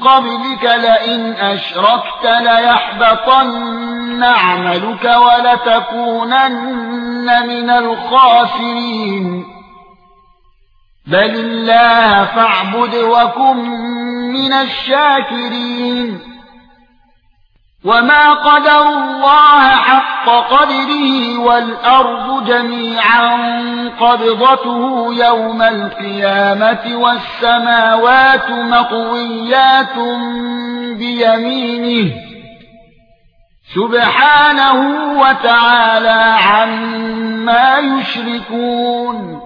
قبلك لئن أشركت ليحبطن عملك ولتكونن من الخاسرين. بل الله فاعبد وكن من الشاكرين. وما قدر الله حق قدره والأرض جميعا قبضته يوم القيامة والسماوات مطويات بيمينه سبحانه وتعالى عما يشركون